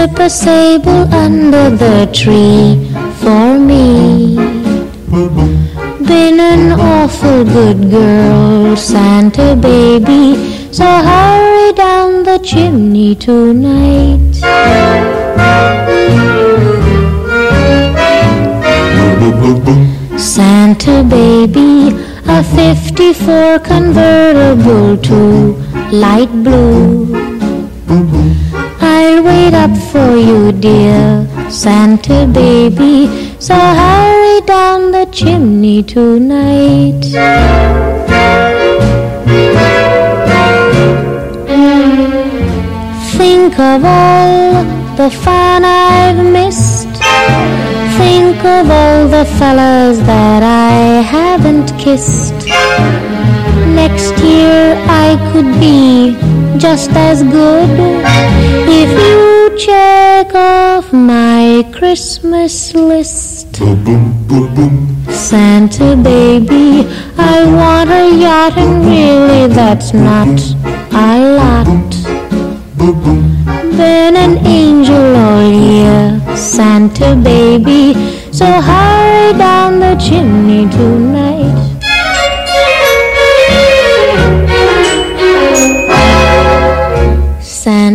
slip a sable under the tree for me. Been an awful good girl, Santa baby, so hurry down the chimney tonight. Santa baby, a 54 convertible too light blue. I'll wait up for you, dear Santa baby, so hurry down the chimney tonight. Think of all the fun I've missed. Think of all the fellas that I haven't kissed. Next year just as good if you check off my Christmas list. Santa baby, I want a yacht and really that's not a lot. Been an angel all year, Santa baby, so hurry down the chimney tonight.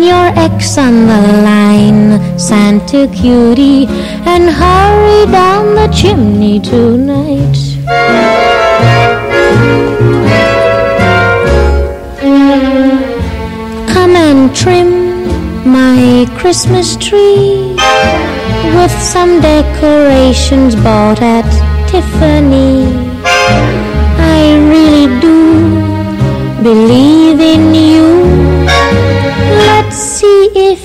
Your X on the line, Santa cutie, and hurry down the chimney tonight. Come and trim my Christmas tree with some decorations bought at Tiffany.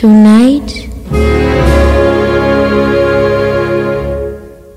Tonight